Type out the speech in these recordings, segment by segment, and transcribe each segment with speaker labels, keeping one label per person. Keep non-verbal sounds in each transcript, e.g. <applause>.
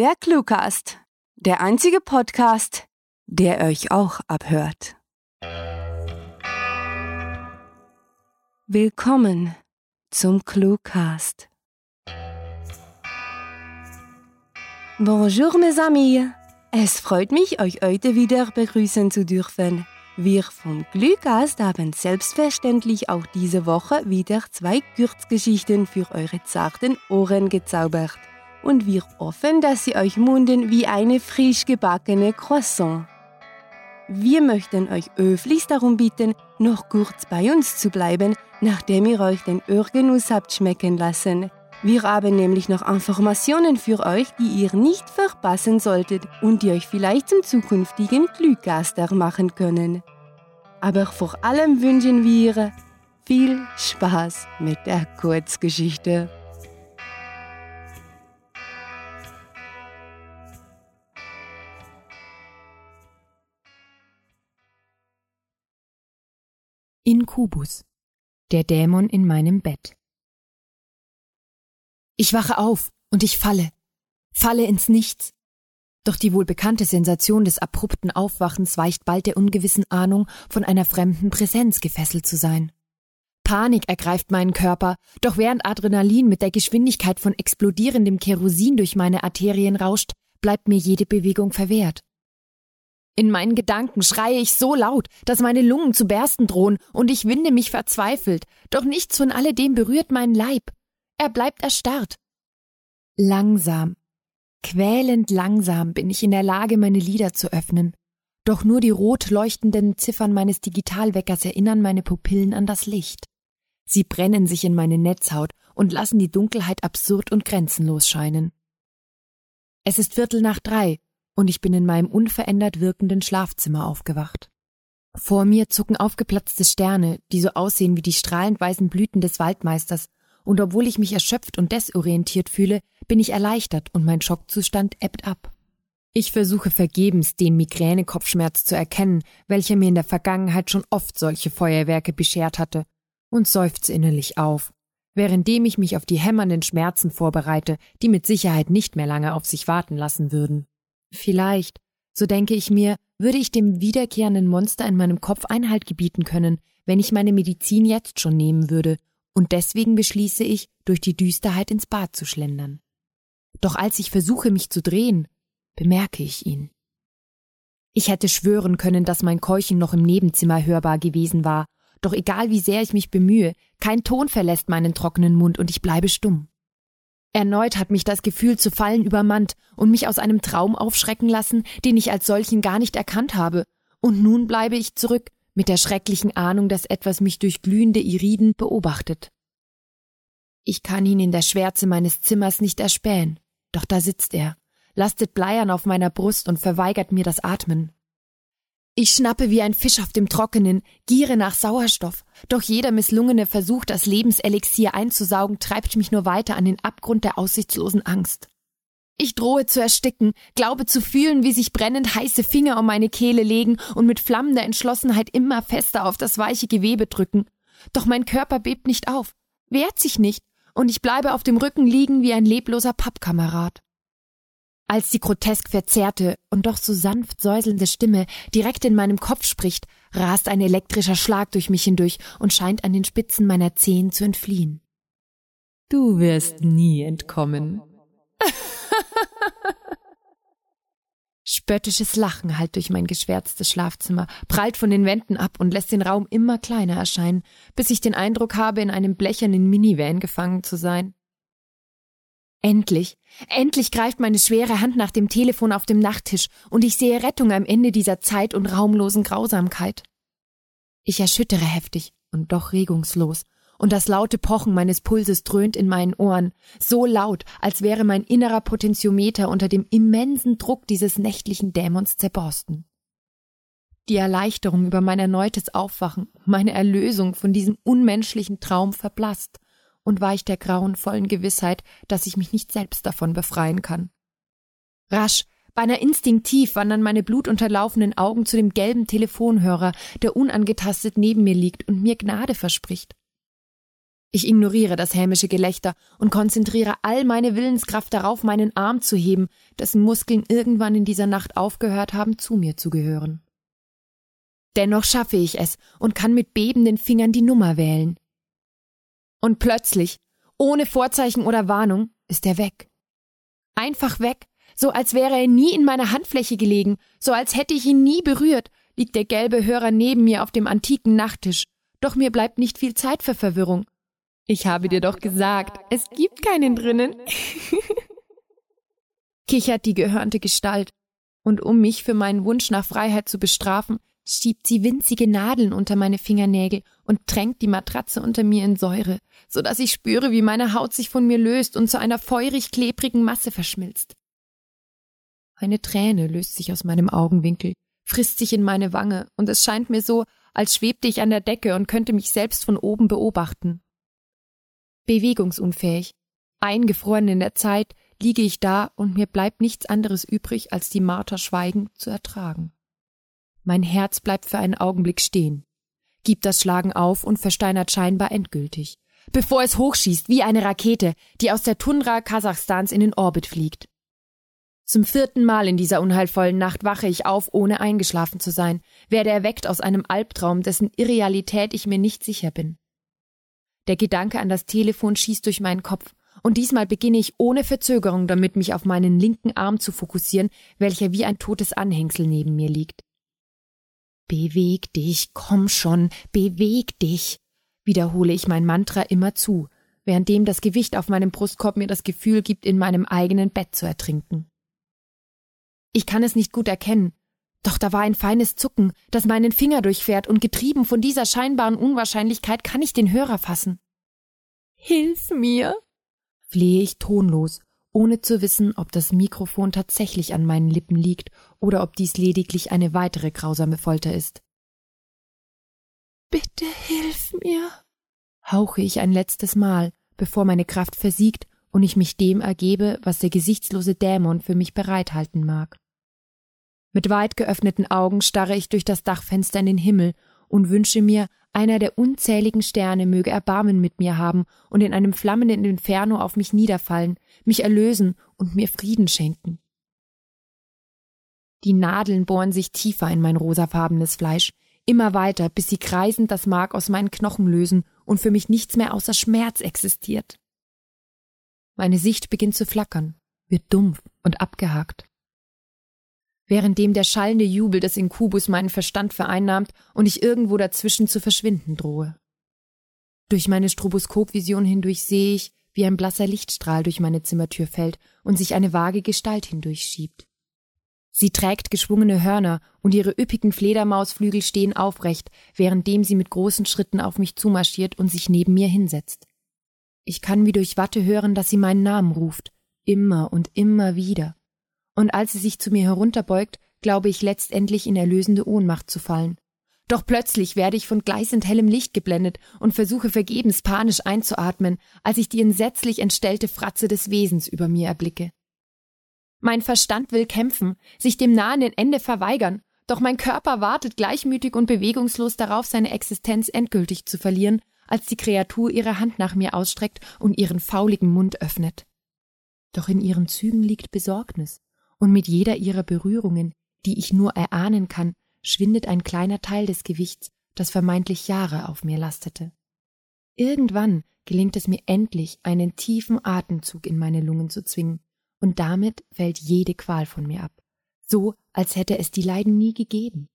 Speaker 1: Der Cluecast. Der einzige Podcast, der euch auch abhört. Willkommen zum Cluecast. Bonjour mes amis. Es freut mich, euch heute wieder begrüßen zu dürfen. Wir vom Glückast haben selbstverständlich auch diese Woche wieder zwei Kurzgeschichten für eure zarten Ohren gezaubert. Und wir hoffen, dass sie euch munden wie eine frisch gebackene Croissant. Wir möchten euch höflichst darum bitten, noch kurz bei uns zu bleiben, nachdem ihr euch den Örgenuss habt schmecken lassen. Wir haben nämlich noch Informationen für euch, die ihr nicht verpassen solltet und die euch vielleicht zum zukünftigen Glückgaster machen können. Aber vor allem wünschen wir viel Spaß mit der Kurzgeschichte.
Speaker 2: Inkubus, der Dämon in meinem Bett. Ich wache auf und ich falle, falle ins Nichts. Doch die wohl bekannte Sensation des abrupten Aufwachens weicht bald der ungewissen Ahnung, von einer fremden Präsenz gefesselt zu sein. Panik ergreift meinen Körper, doch während Adrenalin mit der Geschwindigkeit von explodierendem Kerosin durch meine Arterien rauscht, bleibt mir jede Bewegung verwehrt. In meinen Gedanken schreie ich so laut, dass meine Lungen zu bersten drohen, und ich winde mich verzweifelt, doch nichts von alledem berührt meinen Leib. Er bleibt erstarrt. Langsam, quälend langsam bin ich in der Lage, meine Lider zu öffnen. Doch nur die rot leuchtenden Ziffern meines Digitalweckers erinnern meine Pupillen an das Licht. Sie brennen sich in meine Netzhaut und lassen die Dunkelheit absurd und grenzenlos scheinen. Es ist Viertel nach drei und ich bin in meinem unverändert wirkenden Schlafzimmer aufgewacht. Vor mir zucken aufgeplatzte Sterne, die so aussehen wie die strahlend weißen Blüten des Waldmeisters und obwohl ich mich erschöpft und desorientiert fühle, bin ich erleichtert und mein Schockzustand ebbt ab. Ich versuche vergebens, den Migränekopfschmerz zu erkennen, welcher mir in der Vergangenheit schon oft solche Feuerwerke beschert hatte, und seufze innerlich auf, währenddem ich mich auf die hämmernden Schmerzen vorbereite, die mit Sicherheit nicht mehr lange auf sich warten lassen würden. Vielleicht, so denke ich mir, würde ich dem wiederkehrenden Monster in meinem Kopf Einhalt gebieten können, wenn ich meine Medizin jetzt schon nehmen würde und deswegen beschließe ich, durch die Düsterheit ins Bad zu schlendern. Doch als ich versuche, mich zu drehen, bemerke ich ihn. Ich hätte schwören können, dass mein Keuchen noch im Nebenzimmer hörbar gewesen war, doch egal wie sehr ich mich bemühe, kein Ton verlässt meinen trockenen Mund und ich bleibe stumm. Erneut hat mich das Gefühl zu fallen übermannt und mich aus einem Traum aufschrecken lassen, den ich als solchen gar nicht erkannt habe, und nun bleibe ich zurück, mit der schrecklichen Ahnung, dass etwas mich durch glühende Iriden beobachtet. Ich kann ihn in der Schwärze meines Zimmers nicht erspähen, doch da sitzt er, lastet bleiern auf meiner Brust und verweigert mir das Atmen. Ich schnappe wie ein Fisch auf dem Trockenen, giere nach Sauerstoff, doch jeder misslungene Versuch, das Lebenselixier einzusaugen, treibt mich nur weiter an den Abgrund der aussichtslosen Angst. Ich drohe zu ersticken, glaube zu fühlen, wie sich brennend heiße Finger um meine Kehle legen und mit flammender Entschlossenheit immer fester auf das weiche Gewebe drücken. Doch mein Körper bebt nicht auf, wehrt sich nicht, und ich bleibe auf dem Rücken liegen wie ein lebloser Pappkamerad. Als die grotesk verzerrte und doch so sanft säuselnde Stimme direkt in meinem Kopf spricht, rast ein elektrischer Schlag durch mich hindurch und scheint an den Spitzen meiner Zehen zu entfliehen.
Speaker 3: Du wirst nie entkommen. <laughs>
Speaker 2: Spöttisches Lachen hallt durch mein geschwärztes Schlafzimmer, prallt von den Wänden ab und lässt den Raum immer kleiner erscheinen, bis ich den Eindruck habe, in einem blechernen Minivan gefangen zu sein. Endlich, endlich greift meine schwere Hand nach dem Telefon auf dem Nachttisch und ich sehe Rettung am Ende dieser Zeit und raumlosen Grausamkeit. Ich erschüttere heftig und doch regungslos und das laute Pochen meines Pulses dröhnt in meinen Ohren, so laut, als wäre mein innerer Potentiometer unter dem immensen Druck dieses nächtlichen Dämons zerborsten. Die Erleichterung über mein erneutes Aufwachen, meine Erlösung von diesem unmenschlichen Traum verblasst und weicht der grauenvollen Gewissheit, dass ich mich nicht selbst davon befreien kann. Rasch, beinahe instinktiv wandern meine blutunterlaufenen Augen zu dem gelben Telefonhörer, der unangetastet neben mir liegt und mir Gnade verspricht. Ich ignoriere das hämische Gelächter und konzentriere all meine Willenskraft darauf, meinen Arm zu heben, dessen Muskeln irgendwann in dieser Nacht aufgehört haben, zu mir zu gehören. Dennoch schaffe ich es und kann mit bebenden Fingern die Nummer wählen. Und plötzlich, ohne Vorzeichen oder Warnung, ist er weg. Einfach weg, so als wäre er nie in meiner Handfläche gelegen, so als hätte ich ihn nie berührt, liegt der gelbe Hörer neben mir auf dem antiken Nachttisch. Doch mir bleibt nicht viel Zeit für Verwirrung. Ich habe dir doch gesagt, es gibt keinen drinnen. <laughs> Kichert die gehörnte Gestalt, und um mich für meinen Wunsch nach Freiheit zu bestrafen, schiebt sie winzige Nadeln unter meine Fingernägel und tränkt die Matratze unter mir in Säure, so dass ich spüre, wie meine Haut sich von mir löst und zu einer feurig klebrigen Masse verschmilzt. Eine Träne löst sich aus meinem Augenwinkel, frisst sich in meine Wange, und es scheint mir so, als schwebte ich an der Decke und könnte mich selbst von oben beobachten. Bewegungsunfähig, eingefroren in der Zeit, liege ich da und mir bleibt nichts anderes übrig, als die Marter schweigend zu ertragen. Mein Herz bleibt für einen Augenblick stehen, gibt das Schlagen auf und versteinert scheinbar endgültig, bevor es hochschießt wie eine Rakete, die aus der Tundra Kasachstans in den Orbit fliegt. Zum vierten Mal in dieser unheilvollen Nacht wache ich auf, ohne eingeschlafen zu sein, werde erweckt aus einem Albtraum, dessen Irrealität ich mir nicht sicher bin. Der Gedanke an das Telefon schießt durch meinen Kopf, und diesmal beginne ich ohne Verzögerung damit, mich auf meinen linken Arm zu fokussieren, welcher wie ein totes Anhängsel neben mir liegt. Beweg dich, komm schon, beweg dich, wiederhole ich mein Mantra immer zu, währenddem das Gewicht auf meinem Brustkorb mir das Gefühl gibt, in meinem eigenen Bett zu ertrinken. Ich kann es nicht gut erkennen, doch da war ein feines Zucken, das meinen Finger durchfährt, und getrieben von dieser scheinbaren Unwahrscheinlichkeit kann ich den Hörer fassen. Hilf mir, flehe ich tonlos, ohne zu wissen, ob das Mikrofon tatsächlich an meinen Lippen liegt oder ob dies lediglich eine weitere grausame Folter ist. Bitte hilf mir, hauche ich ein letztes Mal, bevor meine Kraft versiegt und ich mich dem ergebe, was der gesichtslose Dämon für mich bereithalten mag. Mit weit geöffneten Augen starre ich durch das Dachfenster in den Himmel und wünsche mir, einer der unzähligen Sterne möge Erbarmen mit mir haben und in einem flammenden Inferno auf mich niederfallen, mich erlösen und mir Frieden schenken. Die Nadeln bohren sich tiefer in mein rosafarbenes Fleisch, immer weiter, bis sie kreisend das Mark aus meinen Knochen lösen und für mich nichts mehr außer Schmerz existiert. Meine Sicht beginnt zu flackern, wird dumpf und abgehakt währenddem der schallende Jubel des Inkubus meinen Verstand vereinnahmt und ich irgendwo dazwischen zu verschwinden drohe. Durch meine Stroboskopvision hindurch sehe ich, wie ein blasser Lichtstrahl durch meine Zimmertür fällt und sich eine vage Gestalt hindurchschiebt. Sie trägt geschwungene Hörner und ihre üppigen Fledermausflügel stehen aufrecht, währenddem sie mit großen Schritten auf mich zumarschiert und sich neben mir hinsetzt. Ich kann wie durch Watte hören, dass sie meinen Namen ruft, immer und immer wieder und als sie sich zu mir herunterbeugt, glaube ich letztendlich in erlösende Ohnmacht zu fallen. Doch plötzlich werde ich von gleißend hellem Licht geblendet und versuche vergebens panisch einzuatmen, als ich die entsetzlich entstellte Fratze des Wesens über mir erblicke. Mein Verstand will kämpfen, sich dem nahenden Ende verweigern, doch mein Körper wartet gleichmütig und bewegungslos darauf, seine Existenz endgültig zu verlieren, als die Kreatur ihre Hand nach mir ausstreckt und ihren fauligen Mund öffnet. Doch in ihren Zügen liegt Besorgnis, und mit jeder ihrer Berührungen, die ich nur erahnen kann, schwindet ein kleiner Teil des Gewichts, das vermeintlich Jahre auf mir lastete. Irgendwann gelingt es mir endlich, einen tiefen Atemzug in meine Lungen zu zwingen, und damit fällt jede Qual von mir ab, so als hätte es die Leiden nie gegeben.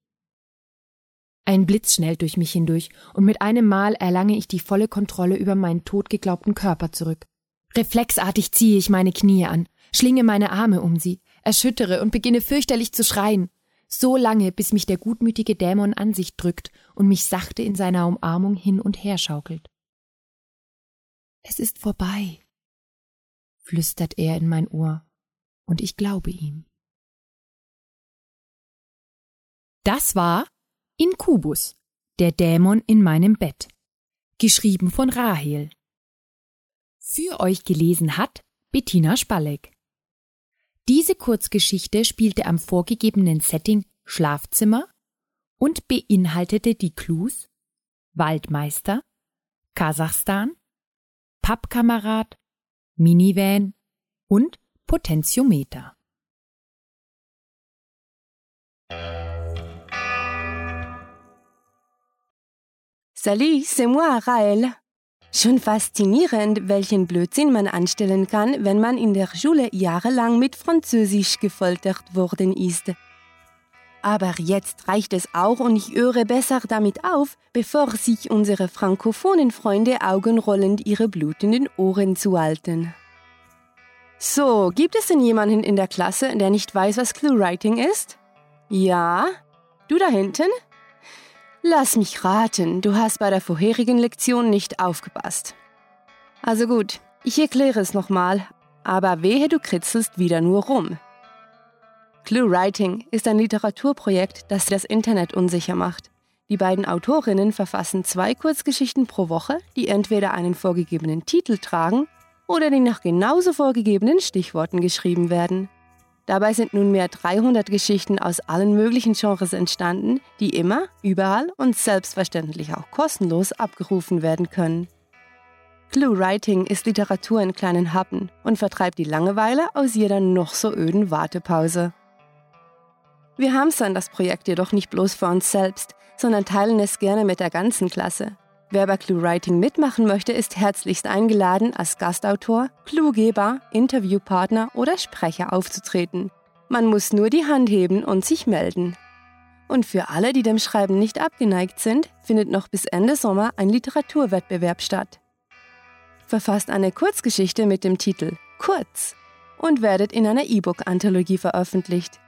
Speaker 2: Ein Blitz schnellt durch mich hindurch, und mit einem Mal erlange ich die volle Kontrolle über meinen totgeglaubten Körper zurück. Reflexartig ziehe ich meine Knie an, schlinge meine Arme um sie, erschüttere und beginne fürchterlich zu schreien, so lange, bis mich der gutmütige Dämon an sich drückt und mich sachte in seiner Umarmung hin und her schaukelt. Es ist vorbei, flüstert er in mein Ohr, und ich glaube ihm. Das war Inkubus, der Dämon in meinem Bett, geschrieben von Rahel. Für euch gelesen hat Bettina Spalleck. Diese Kurzgeschichte spielte am vorgegebenen Setting Schlafzimmer und beinhaltete die Clues Waldmeister, Kasachstan, Pappkamerad, Minivan und Potentiometer.
Speaker 1: Salut, c'est moi, Raël. Schon faszinierend, welchen Blödsinn man anstellen kann, wenn man in der Schule jahrelang mit Französisch gefoltert worden ist. Aber jetzt reicht es auch und ich höre besser damit auf, bevor sich unsere frankophonen Freunde augenrollend ihre blutenden Ohren zuhalten. So, gibt es denn jemanden in der Klasse, der nicht weiß, was Clue-Writing ist? Ja? Du da hinten? Lass mich raten, du hast bei der vorherigen Lektion nicht aufgepasst. Also gut, ich erkläre es nochmal, aber wehe du kritzelst wieder nur rum. Clue Writing ist ein Literaturprojekt, das das Internet unsicher macht. Die beiden Autorinnen verfassen zwei Kurzgeschichten pro Woche, die entweder einen vorgegebenen Titel tragen oder die nach genauso vorgegebenen Stichworten geschrieben werden. Dabei sind nunmehr 300 Geschichten aus allen möglichen Genres entstanden, die immer, überall und selbstverständlich auch kostenlos abgerufen werden können. Clue Writing ist Literatur in kleinen Happen und vertreibt die Langeweile aus jeder noch so öden Wartepause. Wir hamstern das Projekt jedoch nicht bloß für uns selbst, sondern teilen es gerne mit der ganzen Klasse. Wer bei ClueWriting mitmachen möchte, ist herzlichst eingeladen, als Gastautor, Cluegeber, Interviewpartner oder Sprecher aufzutreten. Man muss nur die Hand heben und sich melden. Und für alle, die dem Schreiben nicht abgeneigt sind, findet noch bis Ende Sommer ein Literaturwettbewerb statt. Verfasst eine Kurzgeschichte mit dem Titel Kurz und werdet in einer E-Book-Anthologie veröffentlicht.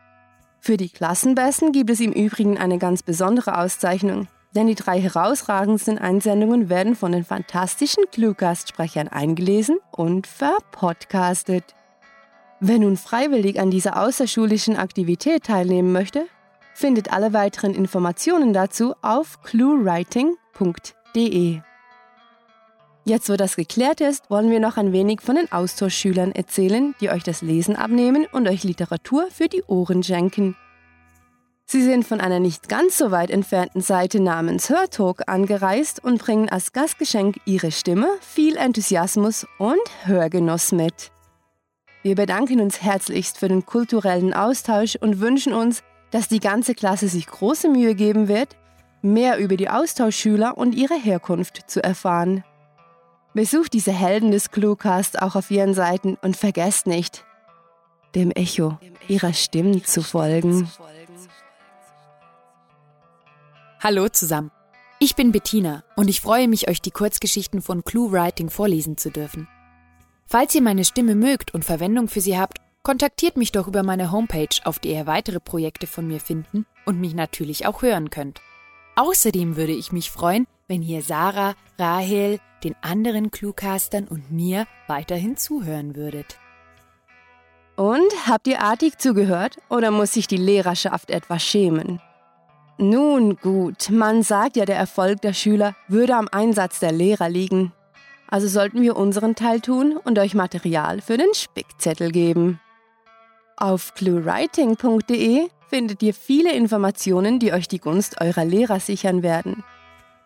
Speaker 1: Für die Klassenbesten gibt es im Übrigen eine ganz besondere Auszeichnung, denn die drei herausragendsten Einsendungen werden von den fantastischen Cluecast-Sprechern eingelesen und verpodcastet. Wer nun freiwillig an dieser außerschulischen Aktivität teilnehmen möchte, findet alle weiteren Informationen dazu auf cluewriting.de. Jetzt, wo das geklärt ist, wollen wir noch ein wenig von den Austauschschülern erzählen, die euch das Lesen abnehmen und euch Literatur für die Ohren schenken. Sie sind von einer nicht ganz so weit entfernten Seite namens Hörtalk angereist und bringen als Gastgeschenk ihre Stimme, viel Enthusiasmus und Hörgenuss mit. Wir bedanken uns herzlichst für den kulturellen Austausch und wünschen uns, dass die ganze Klasse sich große Mühe geben wird, mehr über die Austauschschüler und ihre Herkunft zu erfahren. Besucht diese Helden des Cluecast auch auf ihren Seiten und vergesst nicht, dem Echo ihrer Stimmen zu folgen.
Speaker 2: Hallo zusammen. Ich bin Bettina und ich freue mich, euch die Kurzgeschichten von Clue Writing vorlesen zu dürfen. Falls ihr meine Stimme mögt und Verwendung für sie habt, kontaktiert mich doch über meine Homepage, auf der ihr weitere Projekte von mir finden und mich natürlich auch hören könnt. Außerdem würde ich mich freuen, wenn ihr Sarah, Rahel, den anderen Cluecastern und mir weiterhin zuhören würdet.
Speaker 1: Und habt ihr artig zugehört oder muss sich die Lehrerschaft etwas schämen? Nun gut, man sagt ja, der Erfolg der Schüler würde am Einsatz der Lehrer liegen. Also sollten wir unseren Teil tun und euch Material für den Spickzettel geben. Auf cluewriting.de findet ihr viele Informationen, die euch die Gunst eurer Lehrer sichern werden.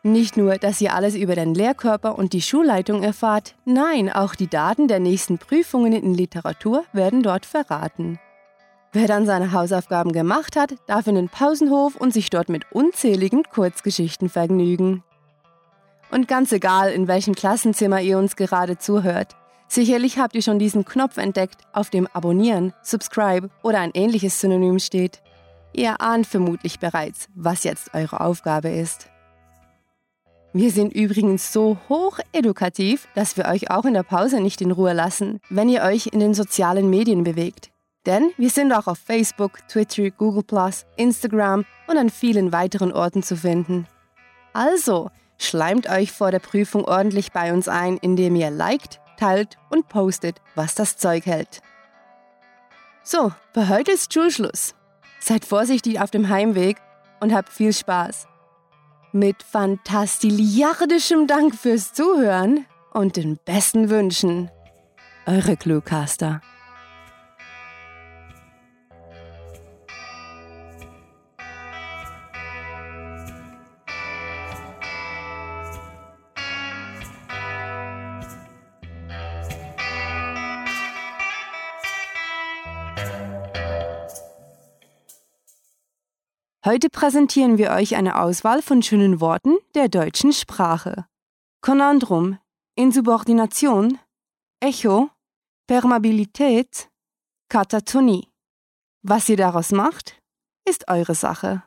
Speaker 1: Nicht nur, dass ihr alles über den Lehrkörper und die Schulleitung erfahrt, nein, auch die Daten der nächsten Prüfungen in Literatur werden dort verraten. Wer dann seine Hausaufgaben gemacht hat, darf in den Pausenhof und sich dort mit unzähligen Kurzgeschichten vergnügen. Und ganz egal, in welchem Klassenzimmer ihr uns gerade zuhört, sicherlich habt ihr schon diesen Knopf entdeckt, auf dem Abonnieren, Subscribe oder ein ähnliches Synonym steht. Ihr ahnt vermutlich bereits, was jetzt eure Aufgabe ist. Wir sind übrigens so hoch edukativ, dass wir euch auch in der Pause nicht in Ruhe lassen, wenn ihr euch in den sozialen Medien bewegt. Denn wir sind auch auf Facebook, Twitter, Google, Instagram und an vielen weiteren Orten zu finden. Also, schleimt euch vor der Prüfung ordentlich bei uns ein, indem ihr liked, teilt und postet, was das Zeug hält. So, für heute ist Schulschluss. Seid vorsichtig auf dem Heimweg und habt viel Spaß. Mit fantastiliardischem Dank fürs Zuhören und den besten Wünschen. Eure Cluecaster. Heute präsentieren wir euch eine Auswahl von schönen Worten der deutschen Sprache. Konandrum, Insubordination, Echo, Permabilität, Katatonie. Was ihr daraus macht, ist eure Sache.